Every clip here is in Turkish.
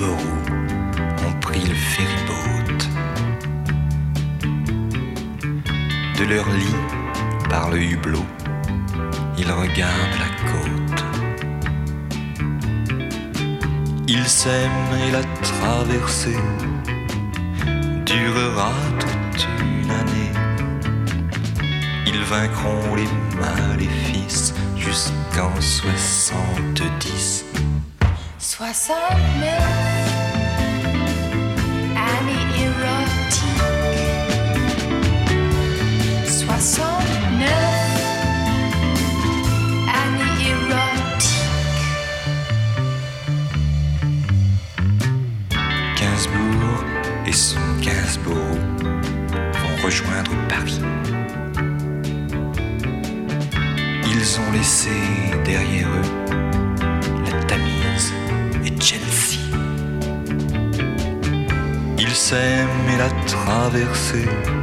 Ont pris le ferryboat. De leur lit, par le hublot, ils regardent la côte. Ils s'aiment et la traversée durera toute une année. Ils vaincront les maléfices jusqu'en 70. 60 000 sé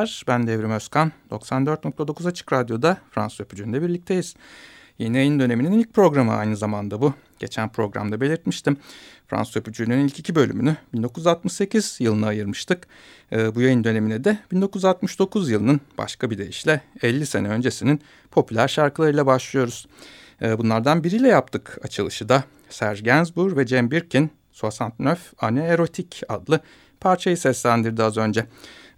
Merhabalar, ben Devrim Özkan. 94.9 Açık Radyo'da Fransız Öpücü'nde birlikteyiz. Yeni yayın döneminin ilk programı aynı zamanda bu. Geçen programda belirtmiştim. Fransız Öpücü'nün ilk iki bölümünü 1968 yılına ayırmıştık. Ee, bu yayın dönemine de 1969 yılının başka bir deyişle 50 sene öncesinin popüler şarkılarıyla başlıyoruz. Ee, bunlardan biriyle yaptık açılışı da. Serge Gainsbourg ve Cem Birkin, 69 Anne Erotik adlı parçayı seslendirdi az önce.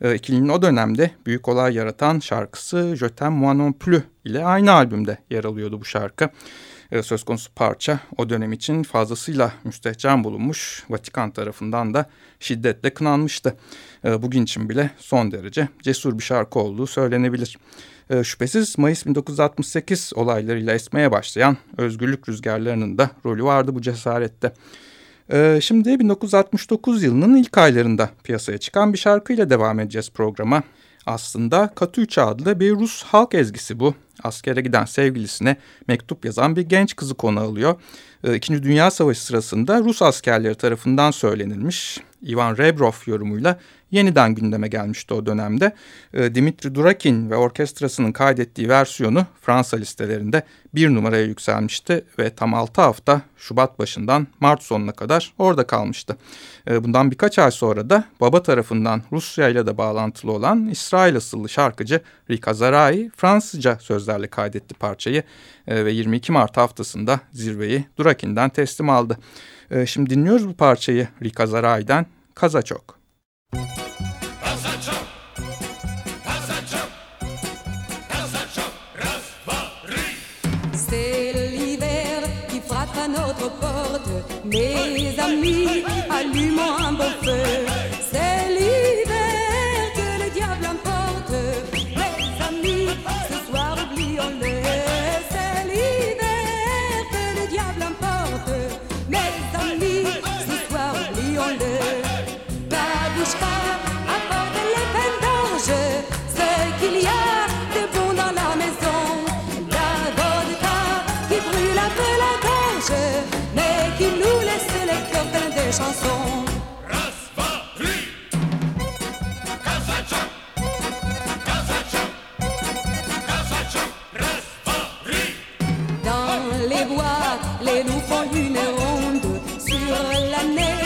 E, ikilinin o dönemde büyük olay yaratan şarkısı Je t'aime moi non plus ile aynı albümde yer alıyordu bu şarkı. E, söz konusu parça o dönem için fazlasıyla müstehcen bulunmuş, Vatikan tarafından da şiddetle kınanmıştı. E, bugün için bile son derece cesur bir şarkı olduğu söylenebilir. E, şüphesiz Mayıs 1968 olaylarıyla esmeye başlayan özgürlük rüzgarlarının da rolü vardı bu cesarette. Ee, şimdi 1969 yılının ilk aylarında piyasaya çıkan bir şarkıyla devam edeceğiz programa. Aslında Katüça adlı bir Rus halk ezgisi bu. Askere giden sevgilisine mektup yazan bir genç kızı konu alıyor. Ee, İkinci Dünya Savaşı sırasında Rus askerleri tarafından söylenilmiş. Ivan Rebrov yorumuyla yeniden gündeme gelmişti o dönemde. Ee, Dimitri Durakin ve orkestrasının kaydettiği versiyonu Fransa listelerinde bir numaraya yükselmişti ve tam 6 hafta Şubat başından Mart sonuna kadar orada kalmıştı. Ee, bundan birkaç ay sonra da baba tarafından Rusya ile de bağlantılı olan İsrail asıllı şarkıcı Rika Zarai Fransızca sözlerle kaydetti parçayı Ee, ve 22 Mart haftasında zirveyi Durakin'den teslim aldı. Ee, Şimdi dinliyoruz bu parçayı Rika Zarai'den Kazaçok. C'est l'hiver qui frappe à notre porte. Mes amis, allumons un beau feu.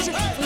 Hey!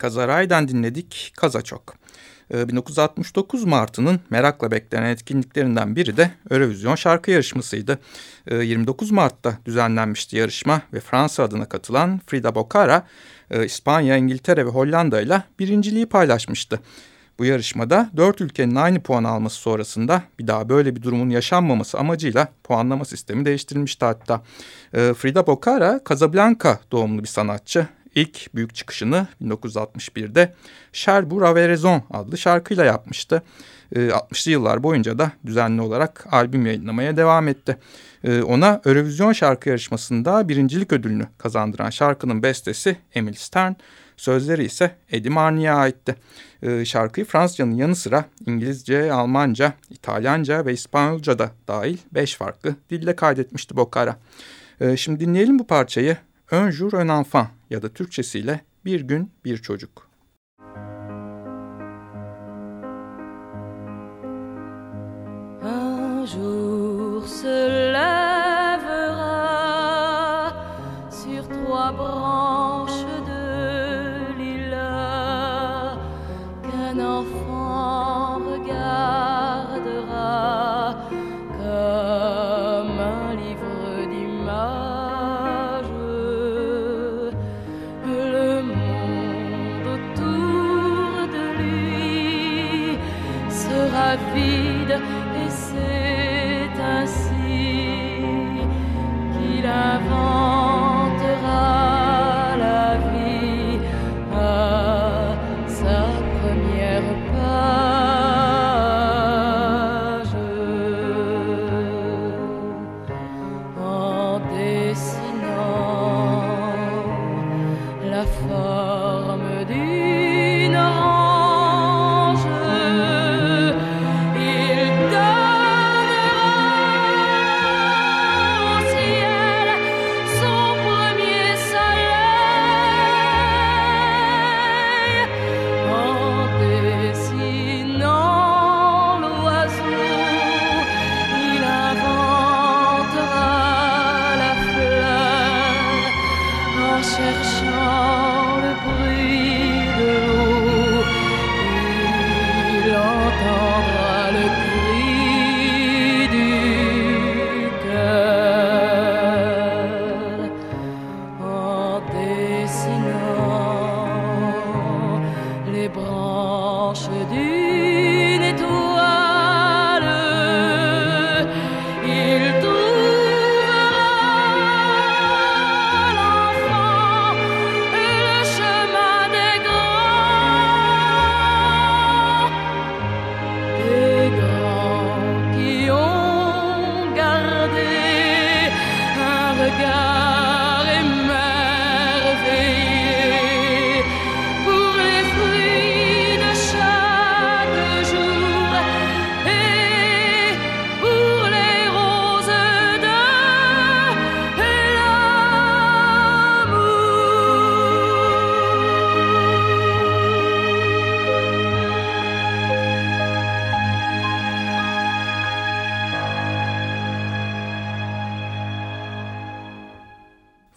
Kazaray'dan dinledik Kaza Çok. 1969 Martı'nın merakla beklenen etkinliklerinden biri de Eurovision şarkı yarışmasıydı. 29 Mart'ta düzenlenmişti yarışma ve Fransa adına katılan Frida Bocara, İspanya, İngiltere ve Hollanda ile birinciliği paylaşmıştı. Bu yarışmada dört ülkenin aynı puan alması sonrasında bir daha böyle bir durumun yaşanmaması amacıyla puanlama sistemi değiştirilmişti hatta. Frida Bocara, Casablanca doğumlu bir sanatçı ilk büyük çıkışını 1961'de Cher Raverazon adlı şarkıyla yapmıştı. 60'lı ee, yıllar boyunca da düzenli olarak albüm yayınlamaya devam etti. Ee, ona Eurovision şarkı yarışmasında birincilik ödülünü kazandıran şarkının bestesi Emil Stern, sözleri ise Eddie Marnie'ye aitti. Ee, şarkıyı Fransızcanın yanı sıra İngilizce, Almanca, İtalyanca ve İspanyolca da dahil 5 farklı dille kaydetmişti Bocara. Şimdi dinleyelim bu parçayı. Un jour un enfant ya da Türkçesiyle Bir Gün Bir Çocuk. Et c'est ainsi qu'il inventera 可。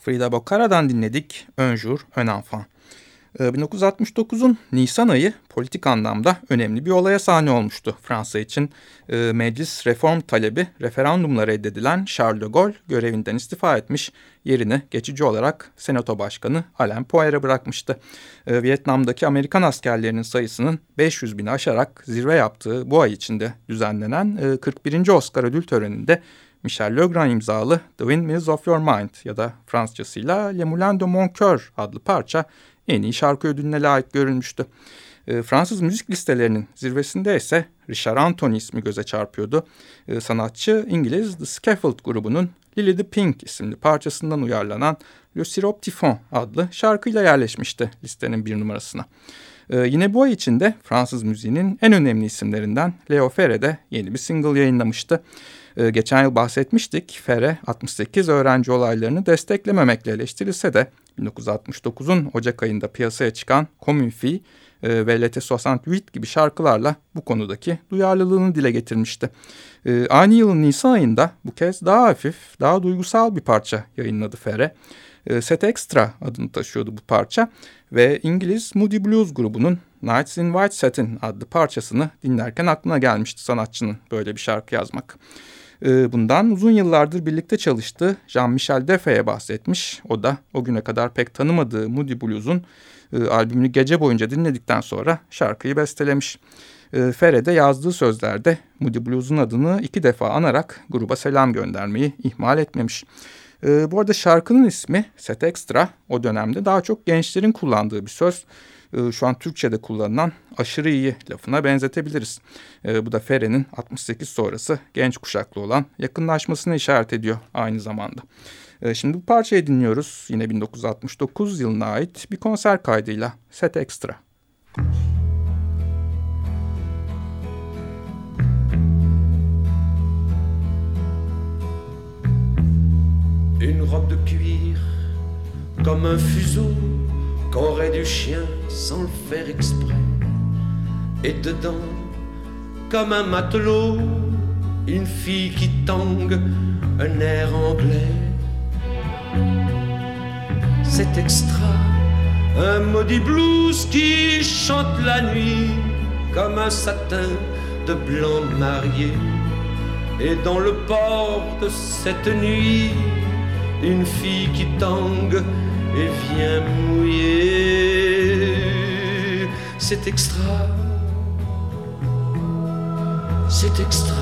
Frida Bocara'dan dinledik Ön Jour, Ön Enfant. 1969'un ee, Nisan ayı politik anlamda önemli bir olaya sahne olmuştu Fransa için. Ee, meclis reform talebi referandumla reddedilen Charles de Gaulle görevinden istifa etmiş, yerini geçici olarak Senato Başkanı Alain Poir'a bırakmıştı. Ee, Vietnam'daki Amerikan askerlerinin sayısının 500 bini aşarak zirve yaptığı bu ay içinde düzenlenen 41. E, Oscar ödül töreninde Michel Legrand imzalı The Windmills of Your Mind ya da Fransızcasıyla Le Moulin de Mon Coeur adlı parça en iyi şarkı ödülüne layık görülmüştü. E, Fransız müzik listelerinin zirvesinde ise Richard Anthony ismi göze çarpıyordu. E, sanatçı İngiliz The Scaffold grubunun Lily the Pink isimli parçasından uyarlanan Le Sirop adlı şarkıyla yerleşmişti listenin bir numarasına. Ee, yine bu ay içinde Fransız müziğinin en önemli isimlerinden Leo Ferre de yeni bir single yayınlamıştı. Ee, geçen yıl bahsetmiştik. Ferre 68 öğrenci olaylarını desteklememekle eleştirilse de 1969'un Ocak ayında piyasaya çıkan Commune Fille e, ve Lete 68 gibi şarkılarla bu konudaki duyarlılığını dile getirmişti. E, aynı yılın Nisan ayında bu kez daha hafif, daha duygusal bir parça yayınladı Ferre. E, Set Extra adını taşıyordu bu parça ve İngiliz Moody Blues grubunun Nights in White Satin adlı parçasını dinlerken aklına gelmişti sanatçının böyle bir şarkı yazmak. Ee, bundan uzun yıllardır birlikte çalıştığı Jean-Michel Defe'ye bahsetmiş. O da o güne kadar pek tanımadığı Moody Blues'un e, albümünü gece boyunca dinledikten sonra şarkıyı bestelemiş. E, Ferre de yazdığı sözlerde Moody Blues'un adını iki defa anarak gruba selam göndermeyi ihmal etmemiş. E, bu arada şarkının ismi Set Extra o dönemde daha çok gençlerin kullandığı bir söz. E, şu an Türkçe'de kullanılan aşırı iyi lafına benzetebiliriz. E, bu da Ferre'nin 68 sonrası genç kuşaklı olan yakınlaşmasını işaret ediyor aynı zamanda. E, şimdi bu parçayı dinliyoruz. Yine 1969 yılına ait bir konser kaydıyla Set Extra. Une robe de cuir comme un fuseau qu'aurait du chien sans le faire exprès. Et dedans, comme un matelot, une fille qui tangue un air anglais. C'est extra, un maudit blues qui chante la nuit comme un satin de blanc marié. Et dans le port de cette nuit, une fille qui tangue et vient mouiller. C'est extra, c'est extra,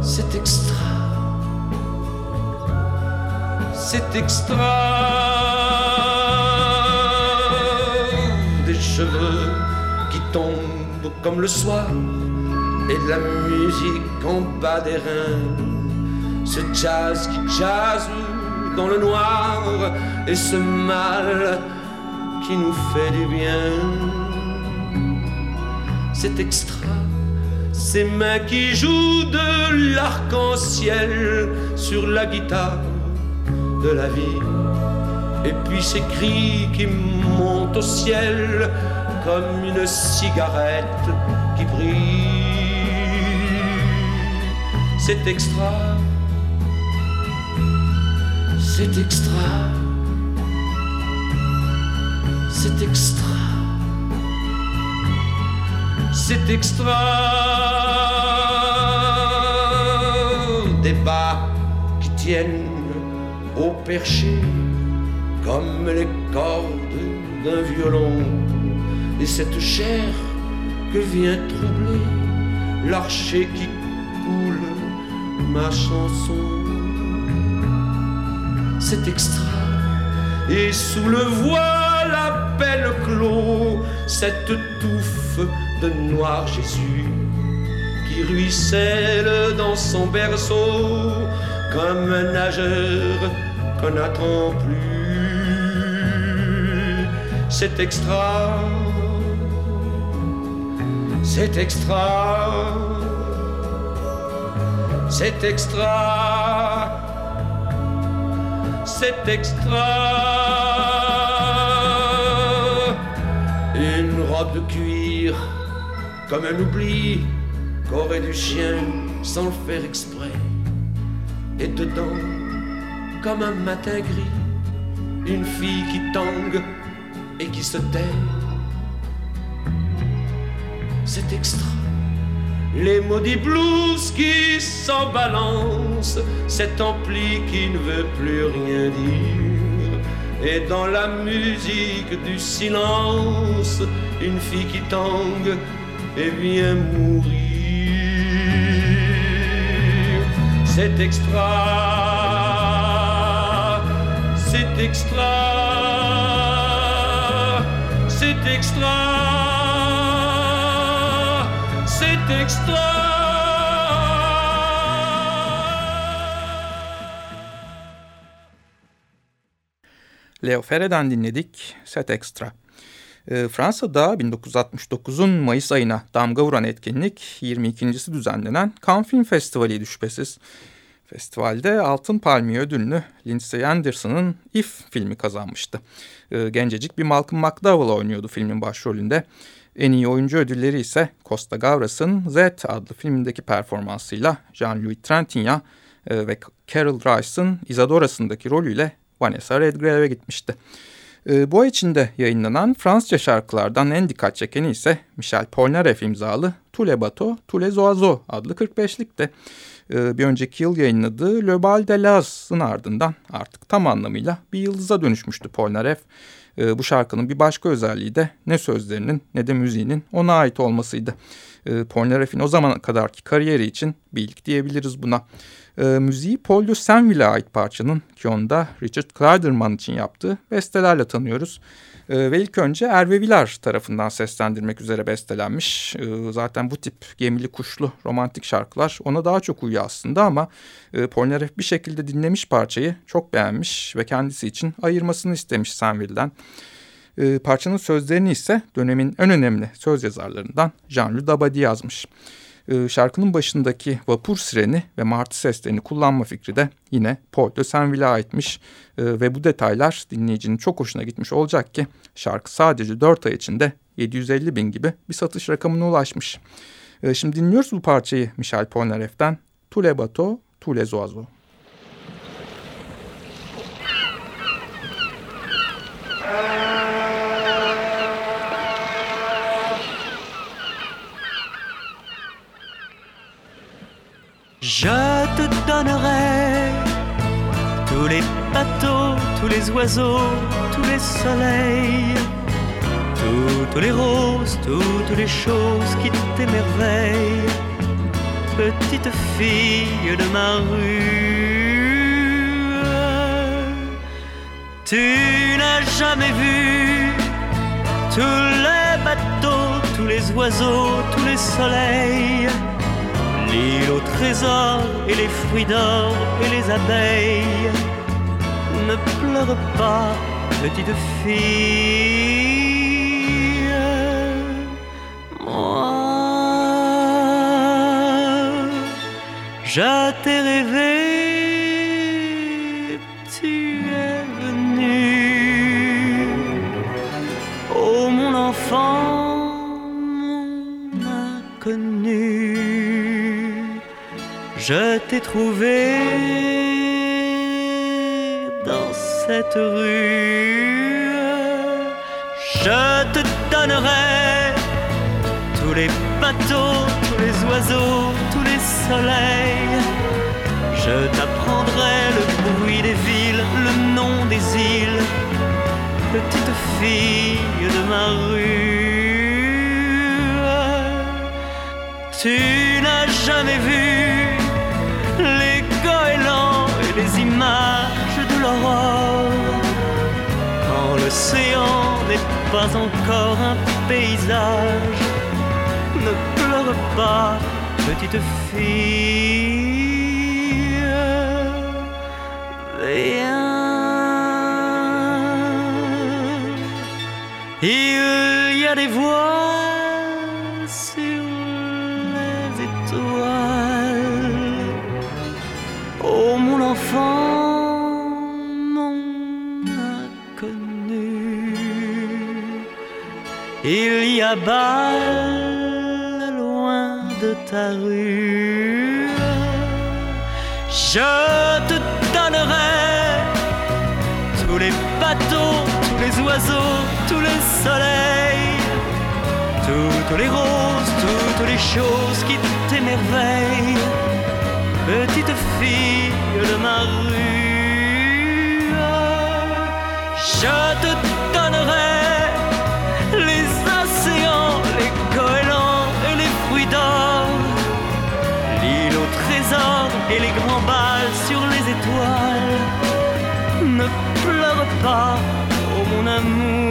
c'est extra, c'est extra. Des cheveux qui tombent comme le soir et de la musique en bas des reins. Ce jazz qui jazz dans le noir et ce mal qui nous fait du bien. C'est extra, ces mains qui jouent de l'arc-en-ciel sur la guitare de la vie. Et puis ces cris qui montent au ciel comme une cigarette qui brille. C'est extra c'est extra. C'est extra. C'est extra. Des bas qui tiennent au perché comme les cordes d'un violon. Et cette chair que vient troubler l'archer qui coule ma chanson c'est extra. Et sous le voile à peine clos, cette touffe de noir Jésus qui ruisselle dans son berceau comme un nageur qu'on n'attend plus. C'est extra, c'est extra, c'est extra c'est extra. Une robe de cuir, comme un oubli qu'aurait du chien sans le faire exprès. Et dedans, comme un matin gris, une fille qui tangue et qui se tait. C'est extra. Les maudits blues qui s'en balancent, cet ampli qui ne veut plus rien dire. Et dans la musique du silence, une fille qui tangue et vient mourir. C'est extra, c'est extra, c'est extra. Leo Ferre'den dinledik Set Extra. E, Fransa'da 1969'un Mayıs ayına damga vuran etkinlik 22.si düzenlenen Cannes Film Festivali'ydi şüphesiz. Festivalde Altın Palmiye ödülünü Lindsay Anderson'ın If filmi kazanmıştı. E, gencecik bir Malcolm McDowell oynuyordu filmin başrolünde. En iyi oyuncu ödülleri ise Costa Gavras'ın Z adlı filmindeki performansıyla Jean-Louis Trintignant e, ve Carol Rice'ın Isadora'sındaki rolüyle Vanessa Redgrave'e gitmişti. E, bu ay içinde yayınlanan Fransızca şarkılardan en dikkat çekeni ise Michel Polnareff imzalı Tous Bato, Tous les adlı 45'likti. E, bir önceki yıl yayınladığı Le Bal de Laz'ın ardından artık tam anlamıyla bir yıldıza dönüşmüştü Polnareff. E, bu şarkının bir başka özelliği de ne sözlerinin ne de müziğinin ona ait olmasıydı. E, Polnareff'in o zamana kadarki kariyeri için bir ilk diyebiliriz buna. E, müziği de Senville'e ait parçanın ki onda Richard Kleiderman için yaptığı bestelerle tanıyoruz. E, ve ilk önce Erve Vilar tarafından seslendirmek üzere bestelenmiş. E, zaten bu tip gemili kuşlu romantik şarkılar ona daha çok uyuyor aslında ama e, Polnareff bir şekilde dinlemiş parçayı çok beğenmiş ve kendisi için ayırmasını istemiş Senville'den. E, parçanın sözlerini ise dönemin en önemli söz yazarlarından Jean-Louis Dabadi yazmış. E, şarkının başındaki vapur sireni ve martı seslerini kullanma fikri de yine Paul de Saint-Ville'e aitmiş. E, ve bu detaylar dinleyicinin çok hoşuna gitmiş olacak ki şarkı sadece 4 ay içinde 750 bin gibi bir satış rakamına ulaşmış. E, şimdi dinliyoruz bu parçayı Michel Polnareff'ten Tous les bateaux, tous les oiseaux. Je te donnerai tous les bateaux, tous les oiseaux, tous les soleils, toutes les roses, toutes les choses qui t'émerveillent, petite fille de ma rue. Tu n'as jamais vu tous les bateaux, tous les oiseaux, tous les soleils l'île au trésor et les fruits d'or et les abeilles. Ne pleure pas, petite fille. Moi, je t'ai rêvé, Je t'ai trouvé dans cette rue. Je te donnerai tous les bateaux, tous les oiseaux, tous les soleils. Je t'apprendrai le bruit des villes, le nom des îles, petite fille de ma rue. Tu n'as jamais vu l'océan n'est pas encore un paysage, ne pleure pas, petite fille. Il y a bas loin de ta rue. Je te donnerai les bateaux, tous les oiseaux, tous les soleils, toutes les roses, toutes les choses qui t'émerveillent, petite fille de ma rue, je te et les grands bals sur les étoiles. Ne pleure pas, oh mon amour.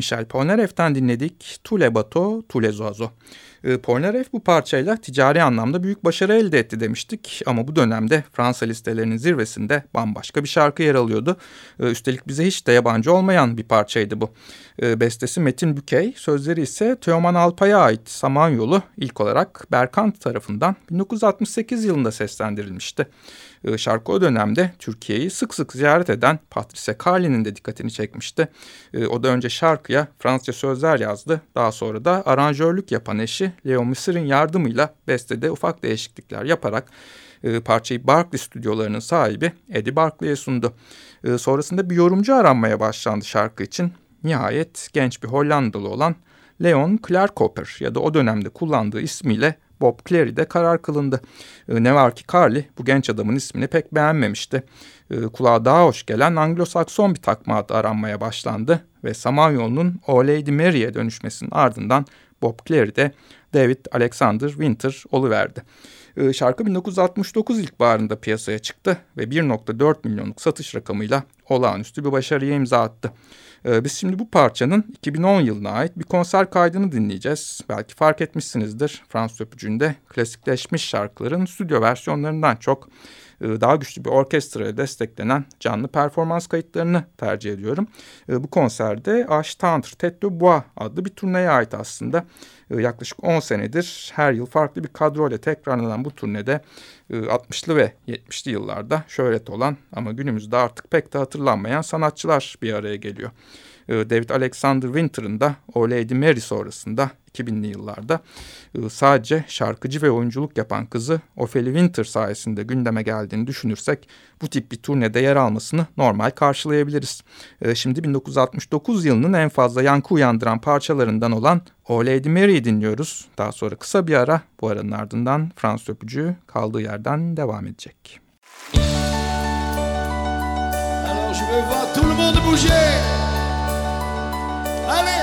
Michel Polnareff'ten dinledik Tule Bato, Tule Zoazo. E, Polnareff bu parçayla ticari anlamda büyük başarı elde etti demiştik ama bu dönemde Fransa listelerinin zirvesinde bambaşka bir şarkı yer alıyordu. E, üstelik bize hiç de yabancı olmayan bir parçaydı bu. E, bestesi Metin Bükey, sözleri ise Teoman Alpay'a ait Samanyolu ilk olarak Berkant tarafından 1968 yılında seslendirilmişti. E, şarkı o dönemde Türkiye'yi sık sık ziyaret eden Patrice Carly'nin de dikkatini çekmişti. E, o da önce şarkıya Fransızca sözler yazdı. Daha sonra da aranjörlük yapan eşi Leo Mısır'ın yardımıyla bestede ufak değişiklikler yaparak e, parçayı Barclay stüdyolarının sahibi Eddie Barclay'e sundu. E, sonrasında bir yorumcu aranmaya başlandı şarkı için. Nihayet genç bir Hollandalı olan Leon Klerkoper ya da o dönemde kullandığı ismiyle Bob Clary'de karar kılındı. E, ne var ki Carly bu genç adamın ismini pek beğenmemişti. E, kulağa daha hoş gelen Anglo-Sakson bir takma adı aranmaya başlandı ve Samanyolu'nun O Lady Mary'e dönüşmesinin ardından Bob Clary'de David Alexander Winter oluverdi. E, şarkı 1969 ilkbaharında piyasaya çıktı ve 1.4 milyonluk satış rakamıyla olağanüstü bir başarıya imza attı. Ee, biz şimdi bu parçanın 2010 yılına ait bir konser kaydını dinleyeceğiz. Belki fark etmişsinizdir Fransız öpücüğünde klasikleşmiş şarkıların stüdyo versiyonlarından çok daha güçlü bir orkestraya desteklenen canlı performans kayıtlarını tercih ediyorum. E, bu konserde Ashtantre Tête de adlı bir turneye ait aslında. E, yaklaşık 10 senedir her yıl farklı bir kadroyla tekrarlanan bu turnede 60'lı ve 70'li yıllarda şöhret olan ama günümüzde artık pek de hatırlanmayan sanatçılar bir araya geliyor. David Alexander Winter'ın da O Lady Mary sonrasında 2000'li yıllarda sadece şarkıcı ve oyunculuk yapan kızı Ophelia Winter sayesinde gündeme geldiğini düşünürsek bu tip bir turnede yer almasını normal karşılayabiliriz. Şimdi 1969 yılının en fazla yankı uyandıran parçalarından olan O Lady Mary'i dinliyoruz. Daha sonra kısa bir ara bu aranın ardından Fransız öpücüğü kaldığı yerden devam edecek. Alors je veux voir tout le monde bouger. Allez